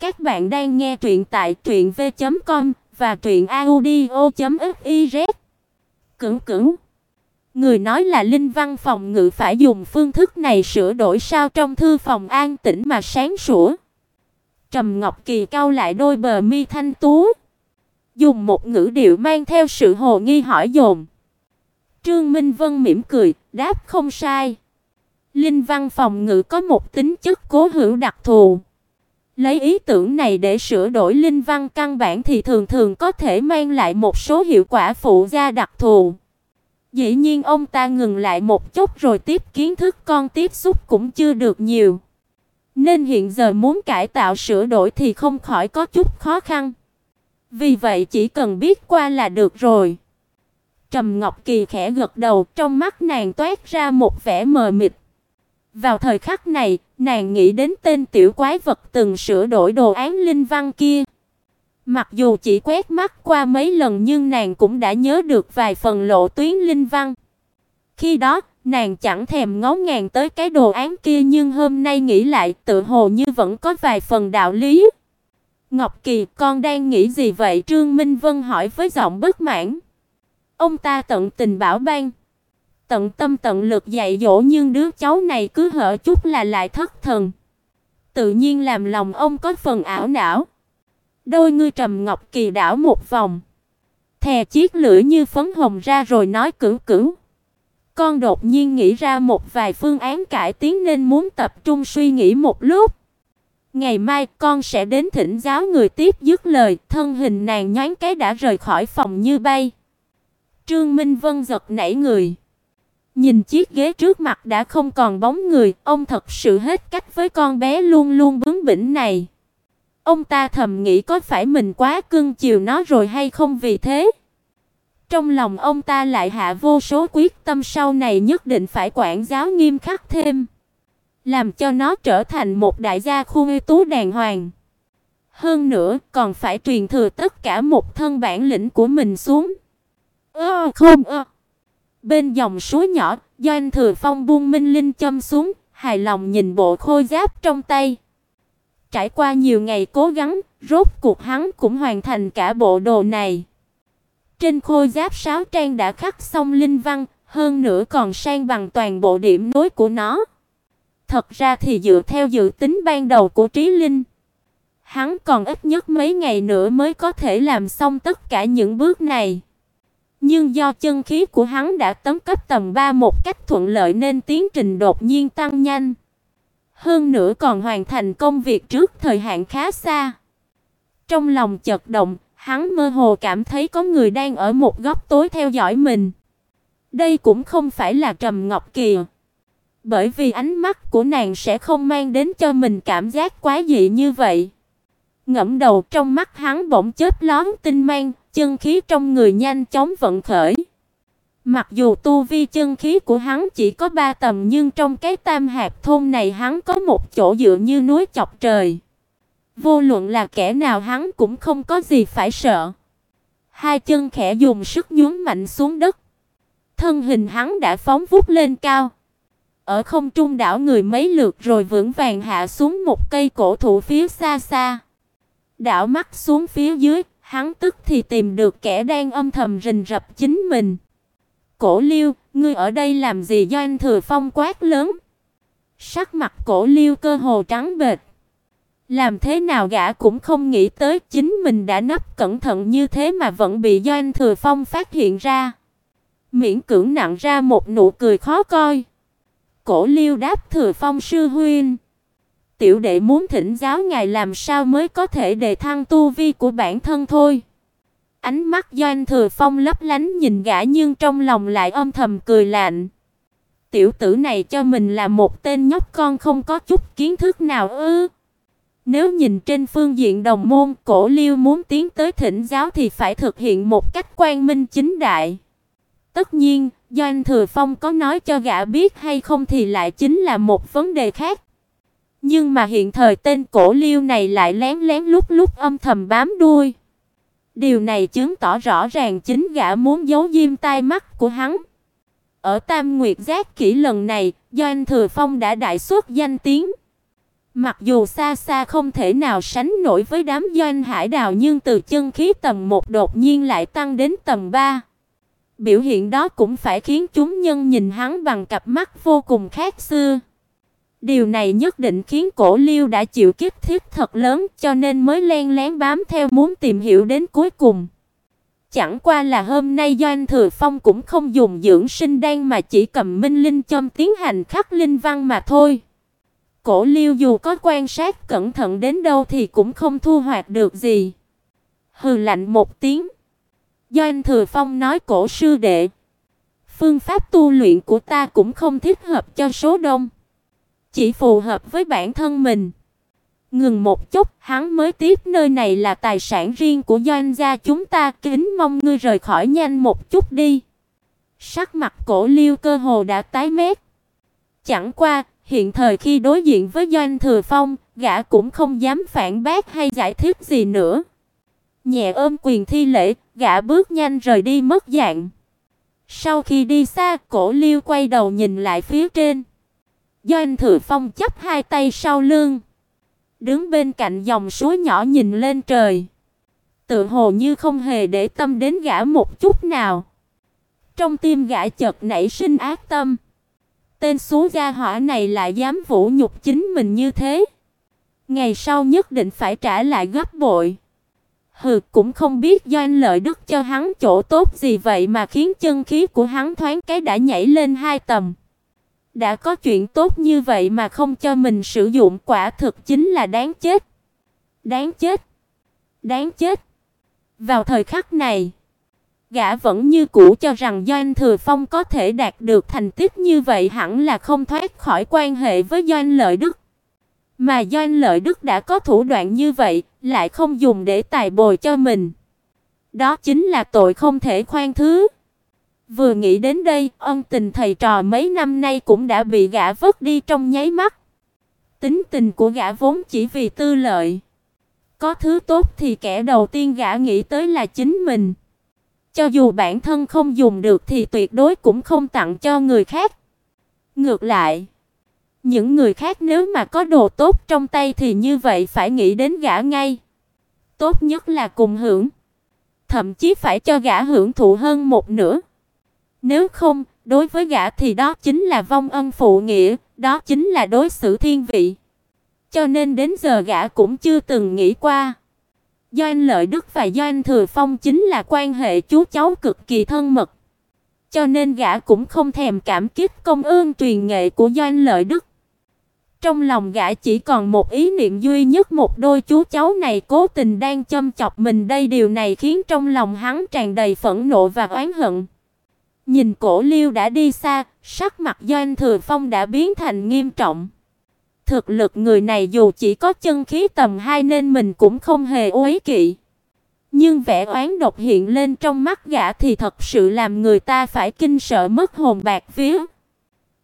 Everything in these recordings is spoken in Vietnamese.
Các bạn đang nghe truyện tại truyệnv.com và truyệnaudio.fiz. Cửng cửng. Người nói là Linh Văn phòng ngự phải dùng phương thức này sửa đổi sao trong thư phòng an tĩnh mà sáng sủa. Trầm Ngọc Kỳ cau lại đôi bờ mi thanh tú, dùng một ngữ điệu mang theo sự hồ nghi hỏi dồn. Trương Minh Vân mỉm cười, đáp không sai. Linh Văn phòng ngự có một tính chất cố hữu đặc thù. Lấy ý tưởng này để sửa đổi linh văn căn bản thì thường thường có thể mang lại một số hiệu quả phụ gia đặc thù. Dĩ nhiên ông ta ngừng lại một chút rồi tiếp kiến thức con tiếp xúc cũng chưa được nhiều. Nên hiện giờ muốn cải tạo sửa đổi thì không khỏi có chút khó khăn. Vì vậy chỉ cần biết qua là được rồi. Trầm Ngọc Kỳ khẽ gật đầu, trong mắt nàng toát ra một vẻ mờ mịt. Vào thời khắc này, nàng nghĩ đến tên tiểu quái vật từng sửa đổi đồ án linh văn kia. Mặc dù chỉ quét mắt qua mấy lần nhưng nàng cũng đã nhớ được vài phần lộ tuyến linh văn. Khi đó, nàng chẳng thèm ngó ngàng tới cái đồ án kia nhưng hôm nay nghĩ lại, tự hồ như vẫn có vài phần đạo lý. Ngọc Kỳ, con đang nghĩ gì vậy? Trương Minh Vân hỏi với giọng bất mãn. Ông ta tận tình bảo ban tận tâm tận lực dạy dỗ nhưng đứa cháu này cứ hở chút là lại thất thần. Tự nhiên làm lòng ông có phần ảo não. Đôi ngươi trầm ngọc kỳ đảo một vòng, thè chiếc lưỡi như phấn hồng ra rồi nói cửu cửu. Con đột nhiên nghĩ ra một vài phương án cải tiến nên muốn tập trung suy nghĩ một lúc. Ngày mai con sẽ đến thỉnh giáo người tiếp dứt lời, thân hình nàng nhoáng cái đã rời khỏi phòng như bay. Trương Minh Vân giật nảy người. Nhìn chiếc ghế trước mặt đã không còn bóng người, ông thật sự hết cách với con bé luôn luôn bướng bỉnh này. Ông ta thầm nghĩ có phải mình quá cưng chiều nó rồi hay không vì thế. Trong lòng ông ta lại hạ vô số quyết tâm sau này nhất định phải quản giáo nghiêm khắc thêm, làm cho nó trở thành một đại gia khuê tú đàng hoàng. Hơn nữa, còn phải truyền thừa tất cả một thân bản lĩnh của mình xuống. Ơ không ơ. Bên dòng suối nhỏ, Doanh Thừa Phong buông minh linh châm xuống, hài lòng nhìn bộ khôi giáp trong tay. Trải qua nhiều ngày cố gắng, rốt cuộc hắn cũng hoàn thành cả bộ đồ này. Trên khôi giáp sáo trang đã khắc xong linh văn, hơn nữa còn sang bằng toàn bộ điểm nối của nó. Thật ra thì dựa theo dự tính ban đầu của Trí Linh, hắn còn ít nhất mấy ngày nữa mới có thể làm xong tất cả những bước này. Nhưng do chân khí của hắn đã tấn cấp tầm 3 một cách thuận lợi nên tiến trình đột nhiên tăng nhanh. Hơn nữa còn hoàn thành công việc trước thời hạn khá xa. Trong lòng chợt động, hắn mơ hồ cảm thấy có người đang ở một góc tối theo dõi mình. Đây cũng không phải là Trầm Ngọc kiều bởi vì ánh mắt của nàng sẽ không mang đến cho mình cảm giác quá dị như vậy. Ngẫm đầu trong mắt hắn bỗng chớp lóe tinh mang, chân khí trong người nhanh chóng vận khởi. Mặc dù tu vi chân khí của hắn chỉ có ba tầm nhưng trong cái tam hạt thôn này hắn có một chỗ dựa như núi chọc trời. Vô luận là kẻ nào hắn cũng không có gì phải sợ. Hai chân khẽ dùng sức nhún mạnh xuống đất. Thân hình hắn đã phóng vút lên cao. Ở không trung đảo người mấy lượt rồi vững vàng hạ xuống một cây cổ thụ phía xa xa. Đảo mắt xuống phía dưới, Hắn tức thì tìm được kẻ đang âm thầm rình rập chính mình. Cổ Liêu, ngươi ở đây làm gì? Doanh Thừa Phong quát lớn. Sắc mặt Cổ Liêu cơ hồ trắng bệch. Làm thế nào gã cũng không nghĩ tới chính mình đã nấp cẩn thận như thế mà vẫn bị Doanh Thừa Phong phát hiện ra. Miễn cưỡng nặng ra một nụ cười khó coi. Cổ Liêu đáp Thừa Phong sư huynh tiểu đệ muốn thỉnh giáo ngài làm sao mới có thể đề thăng tu vi của bản thân thôi. Ánh mắt Doanh Thừa Phong lấp lánh nhìn gã nhưng trong lòng lại âm thầm cười lạnh. Tiểu tử này cho mình là một tên nhóc con không có chút kiến thức nào ư? Nếu nhìn trên phương diện đồng môn, Cổ Liêu muốn tiến tới thỉnh giáo thì phải thực hiện một cách quang minh chính đại. Tất nhiên, Doanh Thừa Phong có nói cho gã biết hay không thì lại chính là một vấn đề khác. Nhưng mà hiện thời tên cổ liêu này lại lén lén lúc lúc âm thầm bám đuôi. Điều này chứng tỏ rõ ràng chính gã muốn giấu diêm tai mắt của hắn. Ở Tam Nguyệt Giác kỹ lần này, Doanh Thừa Phong đã đại xuất danh tiếng. Mặc dù xa xa không thể nào sánh nổi với đám doanh hải đào nhưng từ chân khí tầm 1 đột nhiên lại tăng đến tầm 3. Biểu hiện đó cũng phải khiến chúng nhân nhìn hắn bằng cặp mắt vô cùng khác xưa. Điều này nhất định khiến Cổ Liêu đã chịu kích thiết thật lớn, cho nên mới len lén bám theo muốn tìm hiểu đến cuối cùng. Chẳng qua là hôm nay Doanh Thừa Phong cũng không dùng dưỡng sinh đan mà chỉ cầm minh linh châm tiến hành khắc linh văn mà thôi. Cổ Liêu dù có quan sát cẩn thận đến đâu thì cũng không thu hoạch được gì. Hừ lạnh một tiếng. Doanh Thừa Phong nói cổ sư đệ, phương pháp tu luyện của ta cũng không thích hợp cho số đông, chỉ phù hợp với bản thân mình. Ngừng một chút, hắn mới tiếp nơi này là tài sản riêng của doanh gia chúng ta, kính mong ngươi rời khỏi nhanh một chút đi. Sắc mặt Cổ Liêu cơ hồ đã tái mét. Chẳng qua, hiện thời khi đối diện với Doanh Thừa Phong, gã cũng không dám phản bác hay giải thích gì nữa. Nhẹ ôm quyền thi lễ, gã bước nhanh rời đi mất dạng. Sau khi đi xa, Cổ Liêu quay đầu nhìn lại phía trên. Doanh Thừa Phong chắp hai tay sau lưng, đứng bên cạnh dòng suối nhỏ nhìn lên trời. Tự hồ như không hề để tâm đến gã một chút nào. Trong tim gã chợt nảy sinh ác tâm. Tên số gia hỏa này lại dám vũ nhục chính mình như thế. Ngày sau nhất định phải trả lại gấp bội. Hừ, cũng không biết doanh lợi đức cho hắn chỗ tốt gì vậy mà khiến chân khí của hắn thoáng cái đã nhảy lên hai tầm. Đã có chuyện tốt như vậy mà không cho mình sử dụng quả thực chính là đáng chết. Đáng chết. Đáng chết. Vào thời khắc này, gã vẫn như cũ cho rằng Doanh Thừa Phong có thể đạt được thành tích như vậy hẳn là không thoát khỏi quan hệ với Doanh Lợi Đức. Mà Doanh Lợi Đức đã có thủ đoạn như vậy, lại không dùng để tài bồi cho mình. Đó chính là tội không thể khoan thứ. Vừa nghĩ đến đây, ân tình thầy trò mấy năm nay cũng đã bị gã vứt đi trong nháy mắt. Tính tình của gã vốn chỉ vì tư lợi. Có thứ tốt thì kẻ đầu tiên gã nghĩ tới là chính mình. Cho dù bản thân không dùng được thì tuyệt đối cũng không tặng cho người khác. Ngược lại, những người khác nếu mà có đồ tốt trong tay thì như vậy phải nghĩ đến gã ngay. Tốt nhất là cùng hưởng, thậm chí phải cho gã hưởng thụ hơn một nửa. Nếu không, đối với gã thì đó chính là vong ân phụ nghĩa, đó chính là đối xử thiên vị. Cho nên đến giờ gã cũng chưa từng nghĩ qua. Doanh Lợi Đức và Doanh Thừa Phong chính là quan hệ chú cháu cực kỳ thân mật. Cho nên gã cũng không thèm cảm kích công ơn truyền nghệ của Doanh Lợi Đức. Trong lòng gã chỉ còn một ý niệm duy nhất một đôi chú cháu này cố tình đang châm chọc mình đây điều này khiến trong lòng hắn tràn đầy phẫn nộ và oán hận. Nhìn Cổ Liêu đã đi xa, sắc mặt Doanh Thừa Phong đã biến thành nghiêm trọng. Thực lực người này dù chỉ có chân khí tầm 2 nên mình cũng không hề uế kỵ. Nhưng vẻ oán độc hiện lên trong mắt gã thì thật sự làm người ta phải kinh sợ mất hồn bạc vía.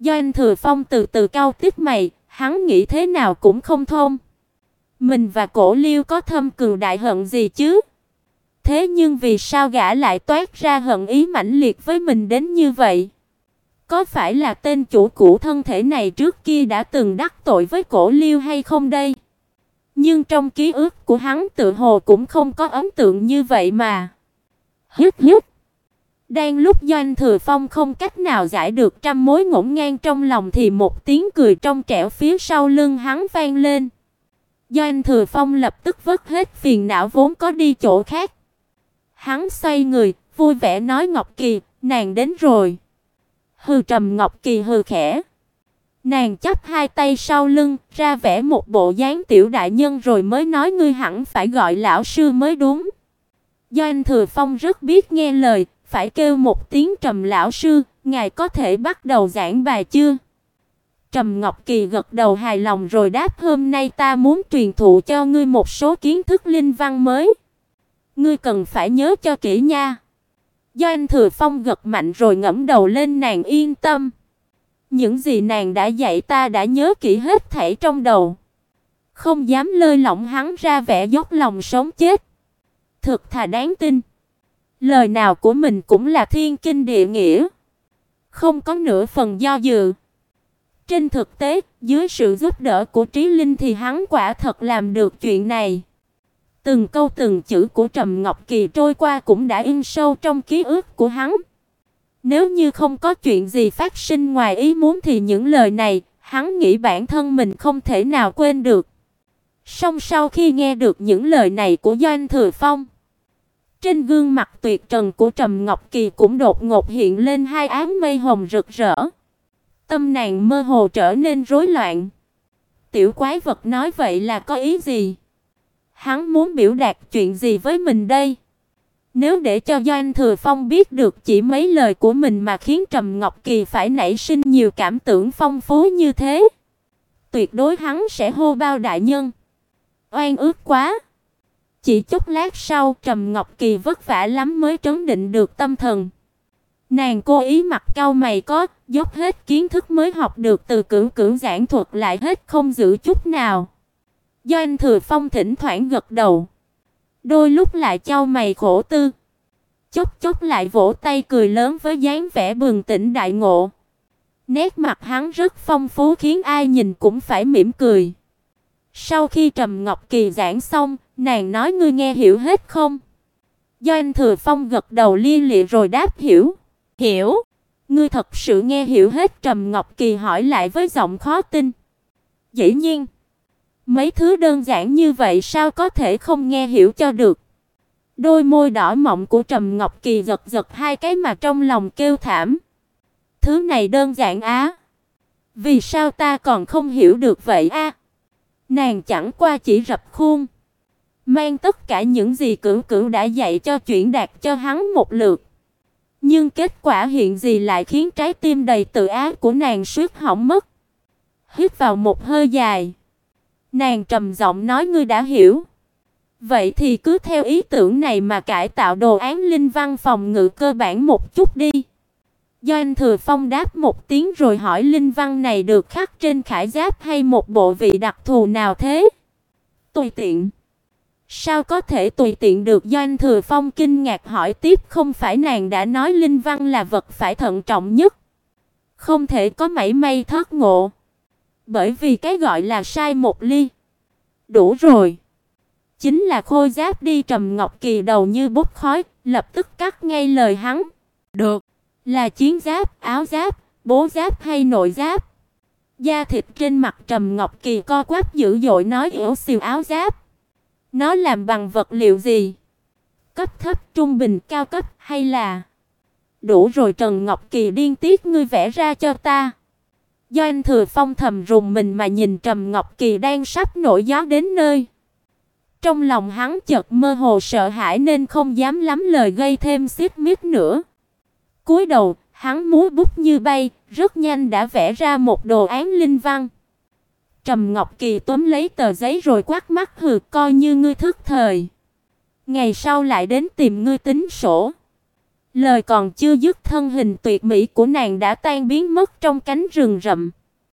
Doanh Thừa Phong từ từ cao tiếp mày, hắn nghĩ thế nào cũng không thông. Mình và Cổ Liêu có thâm cừu đại hận gì chứ? Thế nhưng vì sao gã lại toát ra hận ý mãnh liệt với mình đến như vậy? Có phải là tên chủ cũ thân thể này trước kia đã từng đắc tội với Cổ Liêu hay không đây? Nhưng trong ký ức của hắn tự hồ cũng không có ấn tượng như vậy mà. Hít hít. Đang lúc Doanh Thừa Phong không cách nào giải được trăm mối ngổn ngang trong lòng thì một tiếng cười trong trẻo phía sau lưng hắn vang lên. Doanh Thừa Phong lập tức vứt hết phiền não vốn có đi chỗ khác. Hắn xoay người, vui vẻ nói Ngọc Kỳ, nàng đến rồi. Hừ Trầm Ngọc Kỳ hừ khẽ. Nàng chắp hai tay sau lưng, ra vẻ một bộ dáng tiểu đại nhân rồi mới nói ngươi hẳn phải gọi lão sư mới đúng. do anh Thừa Phong rất biết nghe lời, phải kêu một tiếng Trầm lão sư, ngài có thể bắt đầu giảng bài chưa? Trầm Ngọc Kỳ gật đầu hài lòng rồi đáp hôm nay ta muốn truyền thụ cho ngươi một số kiến thức linh văn mới. Ngươi cần phải nhớ cho kỹ nha. Doanh Thừa Phong gật mạnh rồi ngẫm đầu lên nàng yên tâm. Những gì nàng đã dạy ta đã nhớ kỹ hết thảy trong đầu. Không dám lơi lỏng hắn ra vẻ dốc lòng sống chết. Thực thà đáng tin. Lời nào của mình cũng là thiên kinh địa nghĩa. Không có nửa phần do dự. Trên thực tế, dưới sự giúp đỡ của Trí Linh thì hắn quả thật làm được chuyện này. Từng câu từng chữ của Trầm Ngọc Kỳ trôi qua cũng đã in sâu trong ký ức của hắn. Nếu như không có chuyện gì phát sinh ngoài ý muốn thì những lời này, hắn nghĩ bản thân mình không thể nào quên được. Song sau khi nghe được những lời này của Doanh Thừa Phong, trên gương mặt tuyệt trần của Trầm Ngọc Kỳ cũng đột ngột hiện lên hai áng mây hồng rực rỡ. Tâm nàng mơ hồ trở nên rối loạn. Tiểu quái vật nói vậy là có ý gì? Hắn muốn biểu đạt chuyện gì với mình đây? Nếu để cho Doanh Thừa Phong biết được chỉ mấy lời của mình mà khiến Trầm Ngọc Kỳ phải nảy sinh nhiều cảm tưởng phong phú như thế, tuyệt đối hắn sẽ hô bao đại nhân. Oan ức quá. Chỉ chút lát sau, Trầm Ngọc Kỳ vất vả lắm mới trấn định được tâm thần. Nàng cố ý mặt cau mày có, dốc hết kiến thức mới học được từ cửu cửu giảng thuật lại hết không giữ chút nào. Doanh Thừa Phong thỉnh thoảng gật đầu, đôi lúc lại chau mày khổ tư, chốc chốc lại vỗ tay cười lớn với dáng vẻ bừng tỉnh đại ngộ. Nét mặt hắn rất phong phú khiến ai nhìn cũng phải mỉm cười. Sau khi Trầm Ngọc Kỳ giảng xong, nàng nói ngươi nghe hiểu hết không? Doanh Thừa Phong gật đầu li lịa rồi đáp hiểu. Hiểu? Ngươi thật sự nghe hiểu hết Trầm Ngọc Kỳ hỏi lại với giọng khó tin. Dĩ nhiên. Mấy thứ đơn giản như vậy sao có thể không nghe hiểu cho được? Đôi môi đỏ mọng của Trầm Ngọc Kỳ giật giật hai cái mà trong lòng kêu thảm. Thứ này đơn giản á. Vì sao ta còn không hiểu được vậy a? Nàng chẳng qua chỉ rập khuôn, mang tất cả những gì Cửu Cửu đã dạy cho chuyển đạt cho hắn một lượt. Nhưng kết quả hiện gì lại khiến trái tim đầy tự ái của nàng suýt hỏng mất. Hít vào một hơi dài, nàng trầm giọng nói, ngươi đã hiểu. Vậy thì cứ theo ý tưởng này mà cải tạo đồ án linh văn phòng ngự cơ bản một chút đi. Doanh Thừa Phong đáp một tiếng rồi hỏi, linh văn này được khắc trên khải giáp hay một bộ vị đặc thù nào thế? Tùy tiện. Sao có thể tùy tiện được Doanh Thừa Phong kinh ngạc hỏi tiếp, không phải nàng đã nói linh văn là vật phải thận trọng nhất. Không thể, có mảy may thất ngộ. Bởi vì cái gọi là sai một ly. Đủ rồi. Chính là khôi giáp đi trầm ngọc kỳ đầu như bốc khói, lập tức cắt ngay lời hắn. Được. Là chiến giáp, áo giáp, bố giáp hay nội giáp? Da thịt trên mặt Trầm Ngọc Kỳ co quắp dữ dội nói yếu xìu áo giáp. Nó làm bằng vật liệu gì? Cấp thấp, trung bình, cao cấp hay là Đủ rồi Trần Ngọc Kỳ điên tiết ngươi vẽ ra cho ta. Do anh Thừa Phong thầm rùng mình mà nhìn Trầm Ngọc Kỳ đang sắp nổi gió đến nơi. Trong lòng hắn chợt mơ hồ sợ hãi nên không dám lắm lời gây thêm xít mít nữa cúi đầu, hắn múa bút như bay, rất nhanh đã vẽ ra một đồ án linh văn. Trầm Ngọc Kỳ túm lấy tờ giấy rồi quát mắt hừ, coi như ngươi thức thời. Ngày sau lại đến tìm ngươi tính sổ. Lời còn chưa dứt thân hình tuyệt mỹ của nàng đã tan biến mất trong cánh rừng rậm.